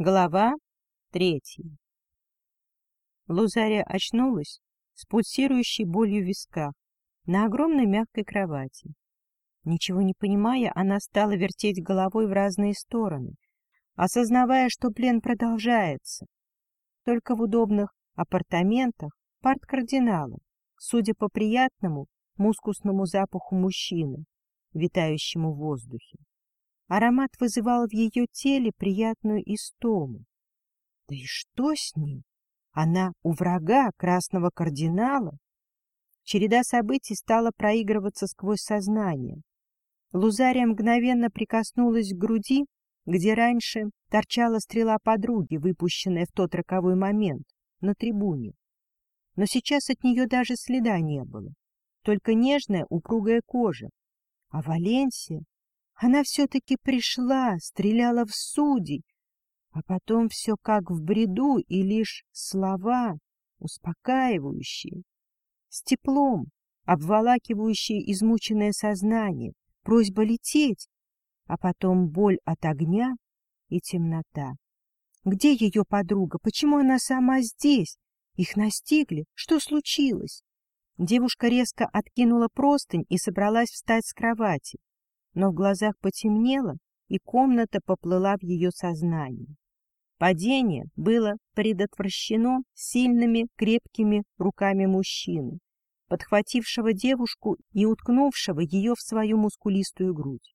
Глава третья Лузария очнулась с пульсирующей болью в висках на огромной мягкой кровати. Ничего не понимая, она стала вертеть головой в разные стороны, осознавая, что плен продолжается. Только в удобных апартаментах парт-кардинала, судя по приятному мускусному запаху мужчины, витающему в воздухе. Аромат вызывал в ее теле приятную истому. Да и что с ней? Она у врага красного кардинала? Череда событий стала проигрываться сквозь сознание. Лузария мгновенно прикоснулась к груди, где раньше торчала стрела подруги, выпущенная в тот роковой момент, на трибуне. Но сейчас от нее даже следа не было, только нежная упругая кожа. А Валенсия она все-таки пришла, стреляла в судей, а потом все как в бреду и лишь слова, успокаивающие, с теплом, обволакивающие измученное сознание, просьба лететь, а потом боль от огня и темнота. Где ее подруга? Почему она сама здесь? Их настигли? Что случилось? Девушка резко откинула простынь и собралась встать с кровати но в глазах потемнело, и комната поплыла в ее сознании. Падение было предотвращено сильными крепкими руками мужчины, подхватившего девушку и уткнувшего ее в свою мускулистую грудь.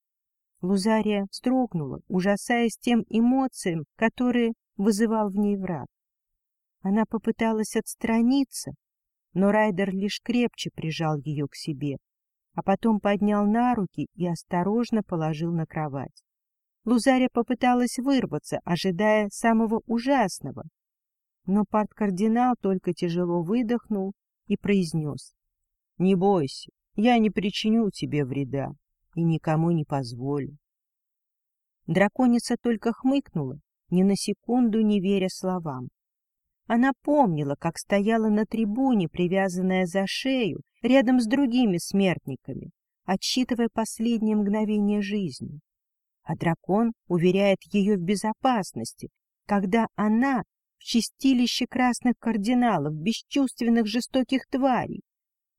Лузария вздрогнула, ужасаясь тем эмоциям, которые вызывал в ней враг. Она попыталась отстраниться, но Райдер лишь крепче прижал ее к себе, а потом поднял на руки и осторожно положил на кровать. Лузаря попыталась вырваться, ожидая самого ужасного, но парт-кардинал только тяжело выдохнул и произнес. — Не бойся, я не причиню тебе вреда и никому не позволю. Драконица только хмыкнула, ни на секунду не веря словам. Она помнила, как стояла на трибуне, привязанная за шею, рядом с другими смертниками, отсчитывая последние мгновения жизни. А дракон уверяет ее в безопасности, когда она в чистилище красных кардиналов, бесчувственных жестоких тварей.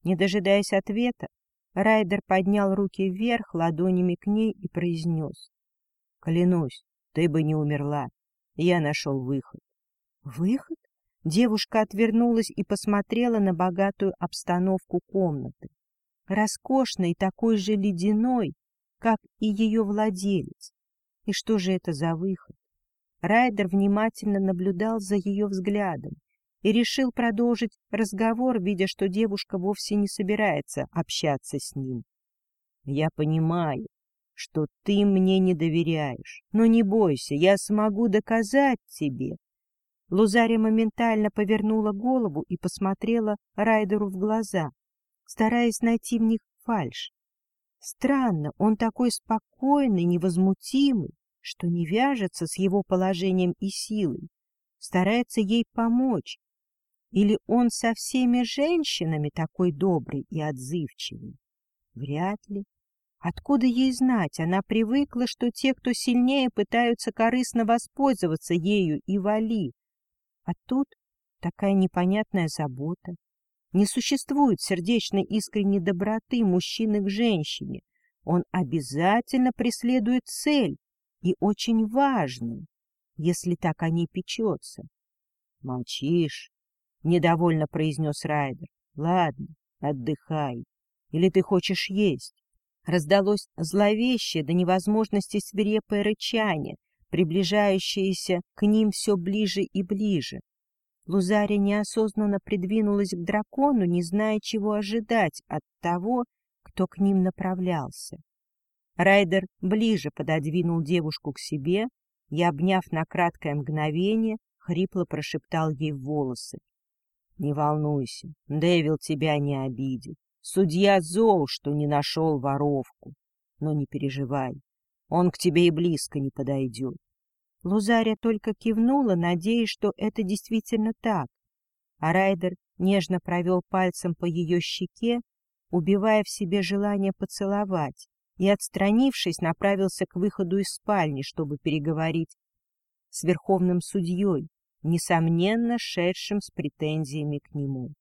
Не дожидаясь ответа, Райдер поднял руки вверх ладонями к ней и произнес. — Клянусь, ты бы не умерла. Я нашел выход. — Выход? Девушка отвернулась и посмотрела на богатую обстановку комнаты. Роскошной такой же ледяной, как и ее владелец. И что же это за выход? Райдер внимательно наблюдал за ее взглядом и решил продолжить разговор, видя, что девушка вовсе не собирается общаться с ним. — Я понимаю, что ты мне не доверяешь, но не бойся, я смогу доказать тебе, Лузария моментально повернула голову и посмотрела Райдеру в глаза, стараясь найти в них фальшь. Странно, он такой спокойный, невозмутимый, что не вяжется с его положением и силой, старается ей помочь. Или он со всеми женщинами такой добрый и отзывчивый? Вряд ли. Откуда ей знать? Она привыкла, что те, кто сильнее, пытаются корыстно воспользоваться ею и вали, а тут такая непонятная забота. Не существует сердечной искренней доброты мужчины к женщине. Он обязательно преследует цель, и очень важную, если так о ней печется. — Молчишь, — недовольно произнес Райдер. — Ладно, отдыхай. Или ты хочешь есть? Раздалось зловещее до невозможности свирепое рычание, приближающаяся к ним все ближе и ближе. Лузария неосознанно придвинулась к дракону, не зная, чего ожидать от того, кто к ним направлялся. Райдер ближе пододвинул девушку к себе и, обняв на краткое мгновение, хрипло прошептал ей в волосы. — Не волнуйся, Дэвил тебя не обидит. Судья зол, что не нашел воровку. Но не переживай, он к тебе и близко не подойдет. Лузаря только кивнула, надеясь, что это действительно так. А Райдер нежно провел пальцем по ее щеке, убивая в себе желание поцеловать, и, отстранившись, направился к выходу из спальни, чтобы переговорить с верховным судьей, несомненно, шедшим с претензиями к нему.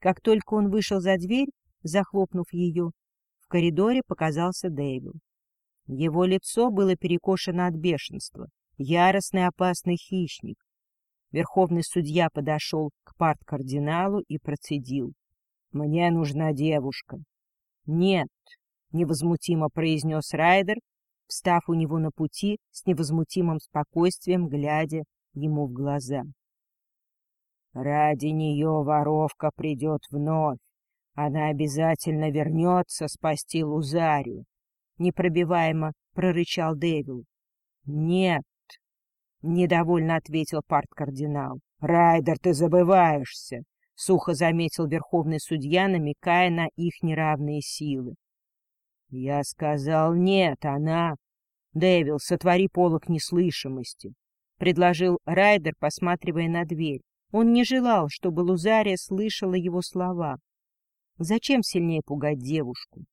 Как только он вышел за дверь, захлопнув ее, в коридоре показался Дэйвил. Его лицо было перекошено от бешенства, яростный опасный хищник. Верховный судья подошел к парт-кардиналу и процедил. — Мне нужна девушка. — Нет, — невозмутимо произнес Райдер, встав у него на пути с невозмутимым спокойствием, глядя ему в глаза. «Ради нее воровка придет вновь. Она обязательно вернется спасти Лузарию», — непробиваемо прорычал Дэвил. «Нет», — недовольно ответил парт-кардинал. «Райдер, ты забываешься», — сухо заметил верховный судья, намекая на их неравные силы. «Я сказал нет, она...» «Дэвил, сотвори полок неслышимости», — предложил Райдер, посматривая на дверь. Он не желал, чтобы Лузария слышала его слова. Зачем сильнее пугать девушку?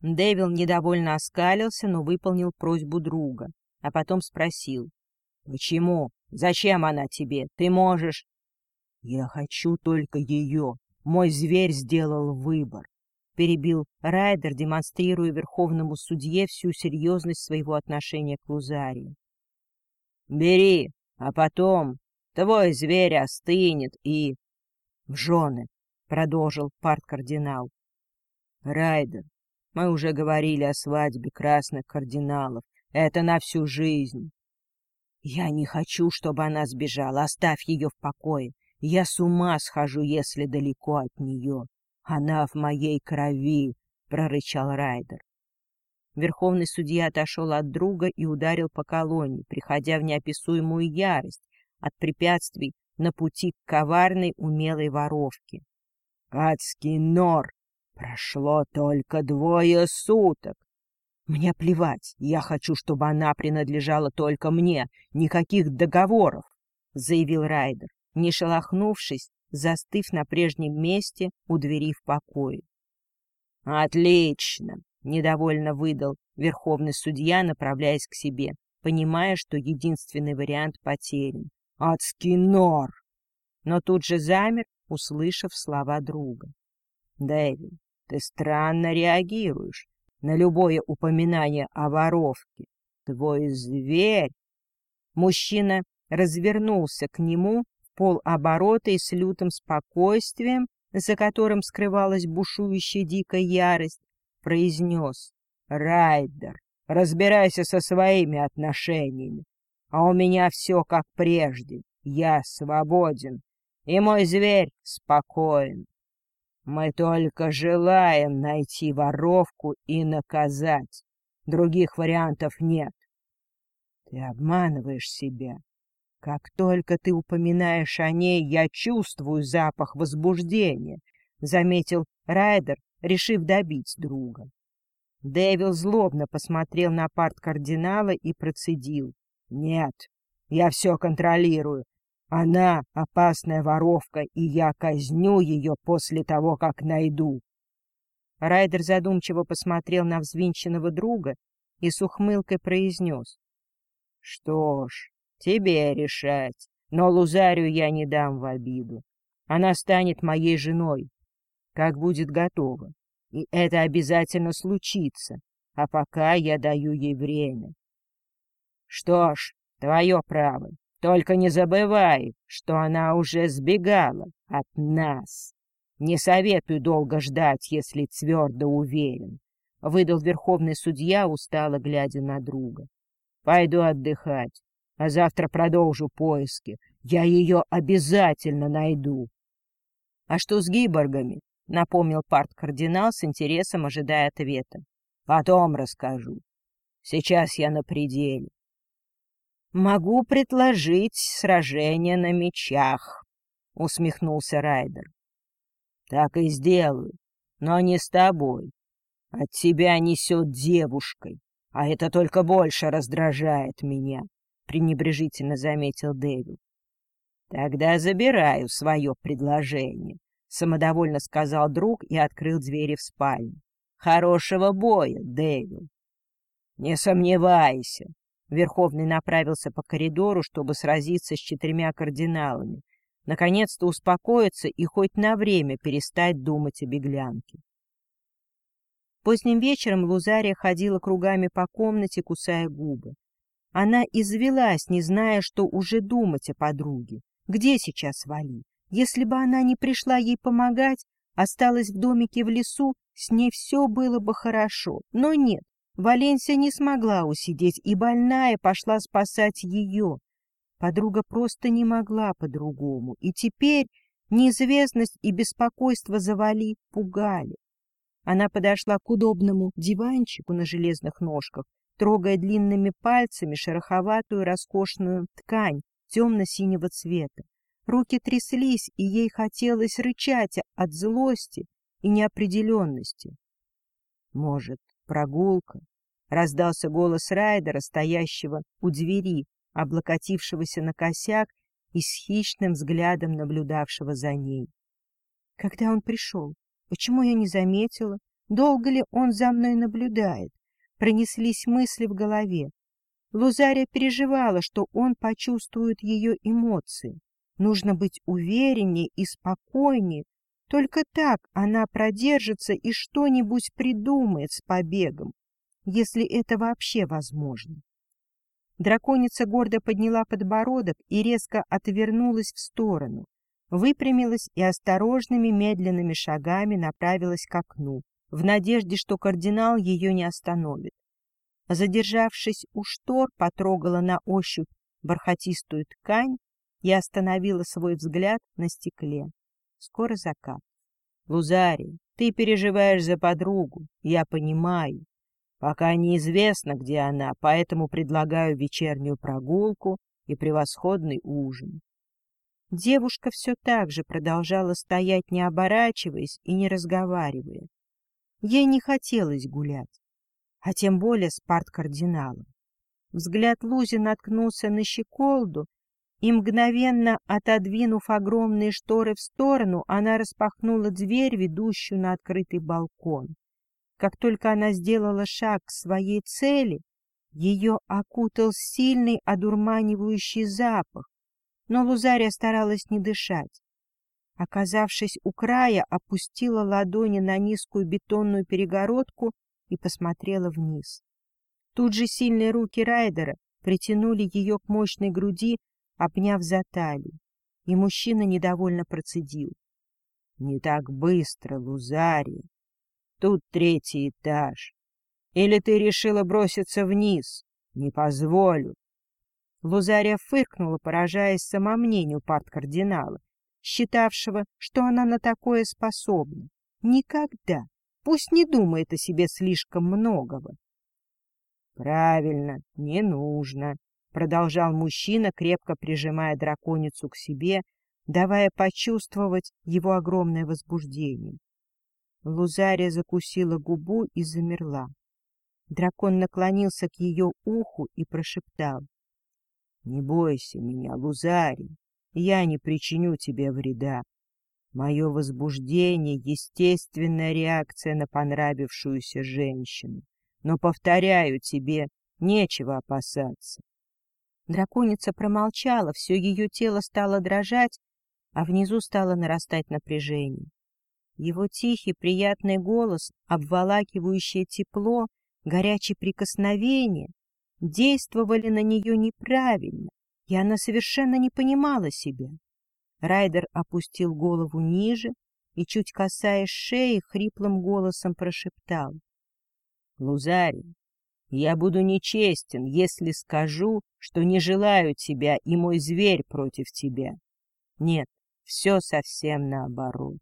Дэвил недовольно оскалился, но выполнил просьбу друга, а потом спросил. — Почему? Зачем она тебе? Ты можешь... — Я хочу только ее. Мой зверь сделал выбор перебил Райдер, демонстрируя верховному судье всю серьезность своего отношения к Лузарии. «Бери, а потом твой зверь остынет и...» «В жены», — продолжил парт-кардинал. «Райдер, мы уже говорили о свадьбе красных кардиналов. Это на всю жизнь». «Я не хочу, чтобы она сбежала. Оставь ее в покое. Я с ума схожу, если далеко от нее». «Она в моей крови!» — прорычал Райдер. Верховный судья отошел от друга и ударил по колонне, приходя в неописуемую ярость от препятствий на пути к коварной умелой воровке. «Адский нор! Прошло только двое суток! Мне плевать, я хочу, чтобы она принадлежала только мне, никаких договоров!» — заявил Райдер, не шелохнувшись застыв на прежнем месте у двери в покое. «Отлично!» — недовольно выдал верховный судья, направляясь к себе, понимая, что единственный вариант потерян. «Адский нор!» Но тут же замер, услышав слова друга. «Дэвид, ты странно реагируешь на любое упоминание о воровке. Твой зверь...» Мужчина развернулся к нему полоборота и с лютым спокойствием, за которым скрывалась бушующая дикая ярость, произнес «Райдер, разбирайся со своими отношениями, а у меня все как прежде, я свободен, и мой зверь спокоен. Мы только желаем найти воровку и наказать, других вариантов нет. Ты обманываешь себя, как только ты упоминаешь о ней, я чувствую запах возбуждения, — заметил Райдер, решив добить друга. Дэвил злобно посмотрел на парт кардинала и процедил. — Нет, я все контролирую. Она — опасная воровка, и я казню ее после того, как найду. Райдер задумчиво посмотрел на взвинченного друга и с ухмылкой произнес. — Что ж, Тебе решать. Но Лузарию я не дам в обиду. Она станет моей женой, как будет готова. И это обязательно случится. А пока я даю ей время. Что ж, твое право. Только не забывай, что она уже сбегала от нас. Не советую долго ждать, если твердо уверен. Выдал верховный судья, устало глядя на друга. Пойду отдыхать а завтра продолжу поиски. Я ее обязательно найду. — А что с гиборгами? — напомнил парт-кардинал с интересом, ожидая ответа. — Потом расскажу. Сейчас я на пределе. — Могу предложить сражение на мечах, — усмехнулся Райдер. — Так и сделаю, но не с тобой. От тебя несет девушкой, а это только больше раздражает меня пренебрежительно заметил Дэвид. Тогда забираю свое предложение, самодовольно сказал друг и открыл двери в спальню. Хорошего боя, Дэвид. Не сомневайся, Верховный направился по коридору, чтобы сразиться с четырьмя кардиналами, наконец-то успокоиться и хоть на время перестать думать о беглянке. Поздним вечером Лузария ходила кругами по комнате, кусая губы. Она извелась, не зная, что уже думать о подруге. Где сейчас Вали? Если бы она не пришла ей помогать, осталась в домике в лесу, с ней все было бы хорошо. Но нет, Валенсия не смогла усидеть, и больная пошла спасать ее. Подруга просто не могла по-другому, и теперь неизвестность и беспокойство за Вали пугали. Она подошла к удобному диванчику на железных ножках, трогая длинными пальцами шероховатую роскошную ткань темно-синего цвета. Руки тряслись, и ей хотелось рычать от злости и неопределенности. Может, прогулка? Раздался голос Райдера, стоящего у двери, облокотившегося на косяк и с хищным взглядом наблюдавшего за ней. Когда он пришел? Почему я не заметила? Долго ли он за мной наблюдает? пронеслись мысли в голове. Лузария переживала, что он почувствует ее эмоции. Нужно быть увереннее и спокойнее. Только так она продержится и что-нибудь придумает с побегом, если это вообще возможно. Драконица гордо подняла подбородок и резко отвернулась в сторону, выпрямилась и осторожными медленными шагами направилась к окну, в надежде, что кардинал ее не остановит. Задержавшись у штор, потрогала на ощупь бархатистую ткань и остановила свой взгляд на стекле. Скоро закат. Лузарий, ты переживаешь за подругу, я понимаю. Пока неизвестно, где она, поэтому предлагаю вечернюю прогулку и превосходный ужин. Девушка все так же продолжала стоять, не оборачиваясь и не разговаривая. Ей не хотелось гулять, а тем более с парт-кардиналом. Взгляд Лузи наткнулся на щеколду, и, мгновенно отодвинув огромные шторы в сторону, она распахнула дверь, ведущую на открытый балкон. Как только она сделала шаг к своей цели, ее окутал сильный одурманивающий запах, но Лузария старалась не дышать. Оказавшись у края, опустила ладони на низкую бетонную перегородку и посмотрела вниз. Тут же сильные руки Райдера притянули ее к мощной груди, обняв за талию, и мужчина недовольно процедил. — Не так быстро, Лузария. Тут третий этаж. Или ты решила броситься вниз? Не позволю. Лузария фыркнула, поражаясь самомнению парт-кардинала считавшего, что она на такое способна. Никогда. Пусть не думает о себе слишком многого. — Правильно, не нужно, — продолжал мужчина, крепко прижимая драконицу к себе, давая почувствовать его огромное возбуждение. Лузария закусила губу и замерла. Дракон наклонился к ее уху и прошептал. — Не бойся меня, Лузарий, я не причиню тебе вреда. Мое возбуждение — естественная реакция на понравившуюся женщину. Но, повторяю тебе, нечего опасаться. Драконица промолчала, все ее тело стало дрожать, а внизу стало нарастать напряжение. Его тихий, приятный голос, обволакивающее тепло, горячее прикосновение действовали на нее неправильно, и она совершенно не понимала себя. Райдер опустил голову ниже и, чуть касаясь шеи, хриплым голосом прошептал. — Лузарий, я буду нечестен, если скажу, что не желаю тебя и мой зверь против тебя. Нет, все совсем наоборот.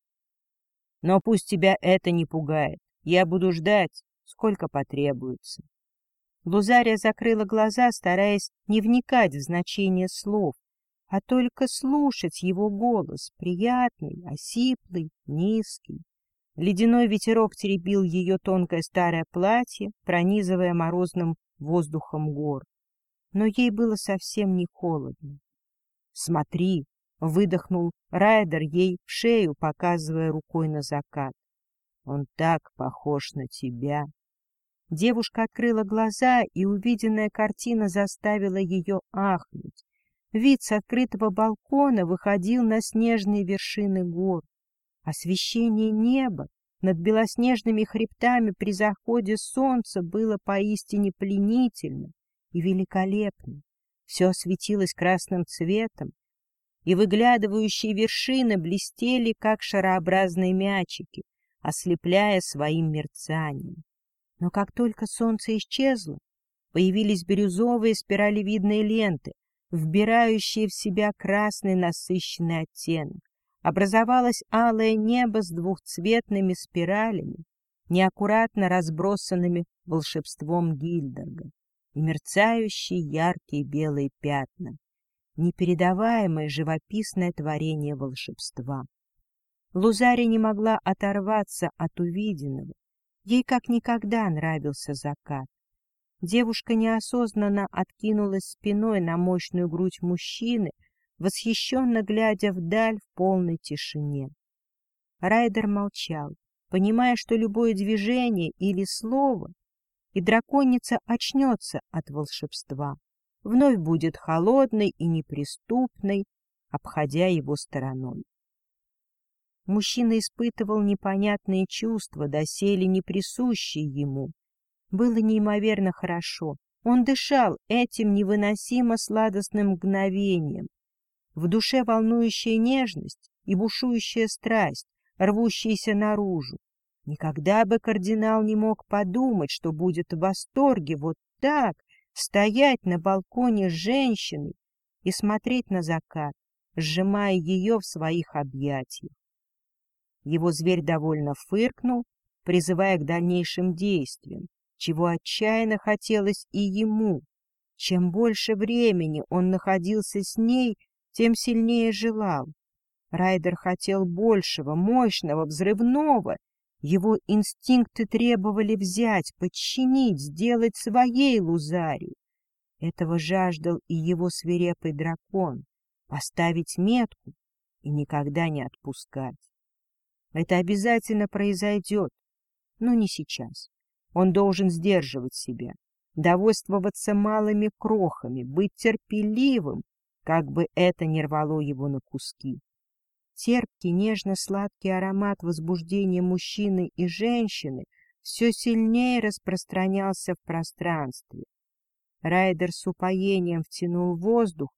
Но пусть тебя это не пугает. Я буду ждать, сколько потребуется. Лузария закрыла глаза, стараясь не вникать в значение слов, а только слушать его голос, приятный, осиплый, низкий. Ледяной ветерок теребил ее тонкое старое платье, пронизывая морозным воздухом гор. Но ей было совсем не холодно. «Смотри!» — выдохнул Райдер ей в шею, показывая рукой на закат. «Он так похож на тебя!» Девушка открыла глаза, и увиденная картина заставила ее ахнуть. Вид с открытого балкона выходил на снежные вершины гор. Освещение неба над белоснежными хребтами при заходе солнца было поистине пленительно и великолепно. Все осветилось красным цветом, и выглядывающие вершины блестели, как шарообразные мячики, ослепляя своим мерцанием. Но как только солнце исчезло, появились бирюзовые спиралевидные ленты, вбирающие в себя красный насыщенный оттенок. Образовалось алое небо с двухцветными спиралями, неаккуратно разбросанными волшебством Гильдерга, и мерцающие яркие белые пятна, непередаваемое живописное творение волшебства. Лузари не могла оторваться от увиденного, Ей как никогда нравился закат. Девушка неосознанно откинулась спиной на мощную грудь мужчины, восхищенно глядя вдаль в полной тишине. Райдер молчал, понимая, что любое движение или слово, и драконица очнется от волшебства, вновь будет холодной и неприступной, обходя его стороной. Мужчина испытывал непонятные чувства, доселе не присущие ему. Было неимоверно хорошо. Он дышал этим невыносимо сладостным мгновением. В душе волнующая нежность и бушующая страсть, рвущиеся наружу. Никогда бы кардинал не мог подумать, что будет в восторге вот так стоять на балконе с женщиной и смотреть на закат, сжимая ее в своих объятиях. Его зверь довольно фыркнул, призывая к дальнейшим действиям, чего отчаянно хотелось и ему. Чем больше времени он находился с ней, тем сильнее желал. Райдер хотел большего, мощного, взрывного. Его инстинкты требовали взять, подчинить, сделать своей Лузарию. Этого жаждал и его свирепый дракон — поставить метку и никогда не отпускать. Это обязательно произойдет, но не сейчас. Он должен сдерживать себя, довольствоваться малыми крохами, быть терпеливым, как бы это ни рвало его на куски. Терпкий, нежно-сладкий аромат возбуждения мужчины и женщины все сильнее распространялся в пространстве. Райдер с упоением втянул воздух,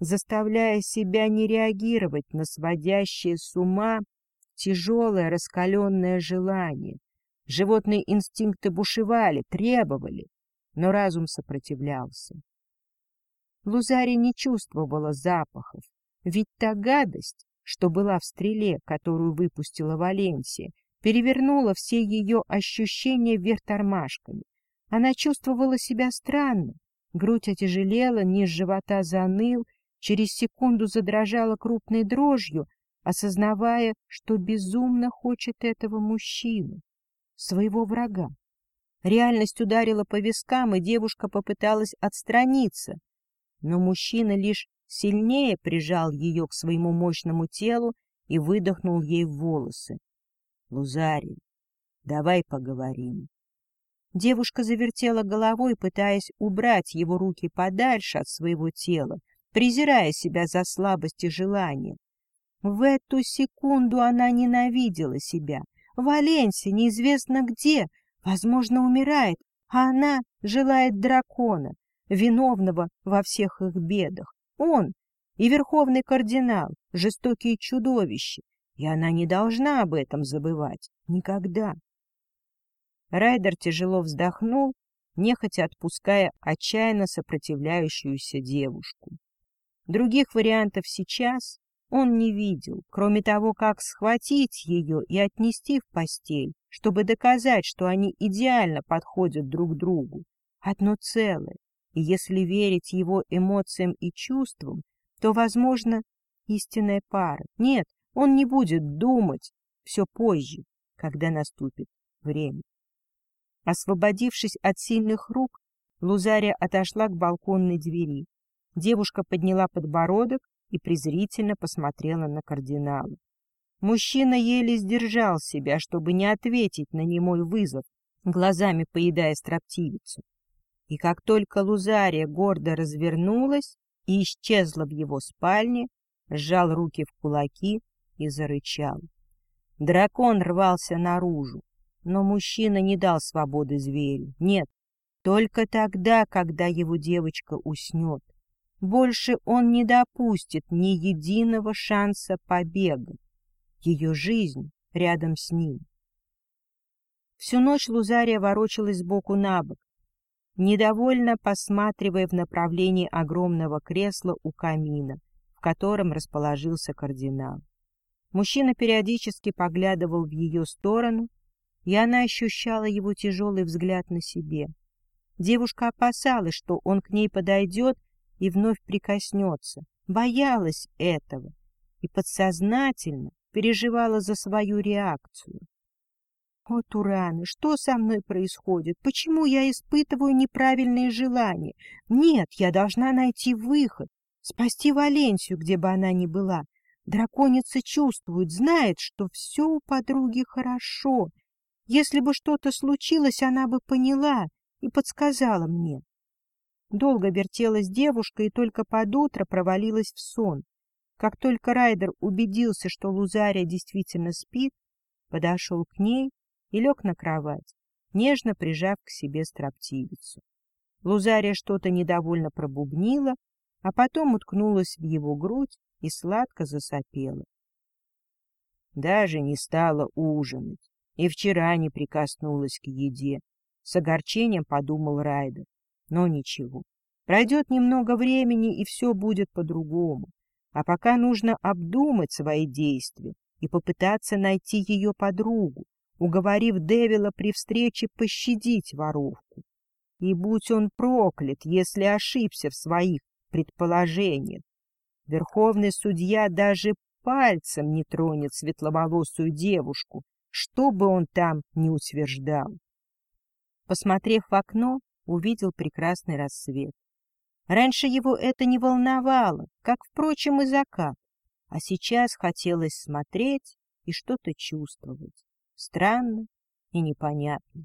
заставляя себя не реагировать на сводящие с ума тяжелое раскаленное желание. Животные инстинкты бушевали, требовали, но разум сопротивлялся. Лузари не чувствовала запахов, ведь та гадость, что была в стреле, которую выпустила Валенсия, перевернула все ее ощущения вверх тормашками. Она чувствовала себя странно, грудь отяжелела, низ живота заныл, через секунду задрожала крупной дрожью, осознавая, что безумно хочет этого мужчину, своего врага. Реальность ударила по вискам, и девушка попыталась отстраниться, но мужчина лишь сильнее прижал ее к своему мощному телу и выдохнул ей в волосы. — Лузарий, давай поговорим. Девушка завертела головой, пытаясь убрать его руки подальше от своего тела, презирая себя за слабость и желание. В эту секунду она ненавидела себя. Валенсия неизвестно где, возможно, умирает, а она желает дракона, виновного во всех их бедах. Он и верховный кардинал, жестокие чудовища, и она не должна об этом забывать. Никогда. Райдер тяжело вздохнул, нехотя отпуская отчаянно сопротивляющуюся девушку. Других вариантов сейчас он не видел, кроме того, как схватить ее и отнести в постель, чтобы доказать, что они идеально подходят друг другу, одно целое. И если верить его эмоциям и чувствам, то, возможно, истинная пара. Нет, он не будет думать все позже, когда наступит время. Освободившись от сильных рук, Лузария отошла к балконной двери. Девушка подняла подбородок и презрительно посмотрела на кардинала. Мужчина еле сдержал себя, чтобы не ответить на немой вызов, глазами поедая строптивицу. И как только Лузария гордо развернулась и исчезла в его спальне, сжал руки в кулаки и зарычал. Дракон рвался наружу, но мужчина не дал свободы зверю. Нет, только тогда, когда его девочка уснет. Больше он не допустит ни единого шанса побега. Ее жизнь рядом с ним. Всю ночь Лузария ворочалась сбоку на бок, недовольно посматривая в направлении огромного кресла у камина, в котором расположился кардинал. Мужчина периодически поглядывал в ее сторону, и она ощущала его тяжелый взгляд на себе. Девушка опасалась, что он к ней подойдет и вновь прикоснется, боялась этого и подсознательно переживала за свою реакцию. О, Тураны, что со мной происходит? Почему я испытываю неправильные желания? Нет, я должна найти выход, спасти Валенсию, где бы она ни была. Драконица чувствует, знает, что все у подруги хорошо. Если бы что-то случилось, она бы поняла и подсказала мне. Долго вертелась девушка и только под утро провалилась в сон. Как только Райдер убедился, что Лузария действительно спит, подошел к ней и лег на кровать, нежно прижав к себе строптивицу. Лузария что-то недовольно пробубнила, а потом уткнулась в его грудь и сладко засопела. Даже не стала ужинать, и вчера не прикоснулась к еде. С огорчением подумал Райдер. Но ничего, пройдет немного времени, и все будет по-другому. А пока нужно обдумать свои действия и попытаться найти ее подругу, уговорив Девила при встрече пощадить воровку. И будь он проклят, если ошибся в своих предположениях. Верховный судья даже пальцем не тронет светловолосую девушку, что бы он там ни утверждал. Посмотрев в окно, увидел прекрасный рассвет. Раньше его это не волновало, как, впрочем, и закат, а сейчас хотелось смотреть и что-то чувствовать. Странно и непонятно.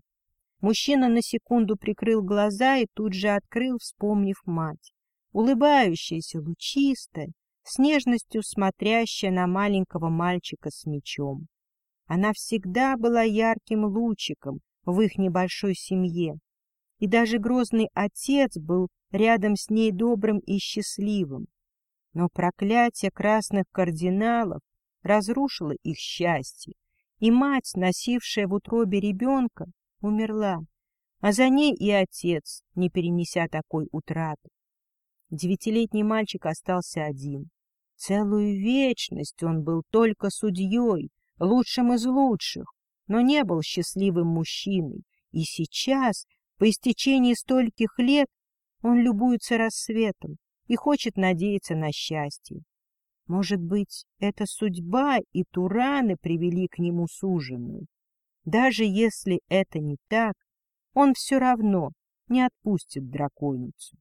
Мужчина на секунду прикрыл глаза и тут же открыл, вспомнив мать. Улыбающаяся, лучистая, с нежностью смотрящая на маленького мальчика с мечом. Она всегда была ярким лучиком в их небольшой семье, и даже грозный отец был рядом с ней добрым и счастливым. Но проклятие красных кардиналов разрушило их счастье, и мать, носившая в утробе ребенка, умерла, а за ней и отец, не перенеся такой утраты. Девятилетний мальчик остался один. Целую вечность он был только судьей, лучшим из лучших, но не был счастливым мужчиной, и сейчас, по истечении стольких лет, он любуется рассветом и хочет надеяться на счастье. Может быть, это судьба и Тураны привели к нему суженую. Даже если это не так, он все равно не отпустит драконицу.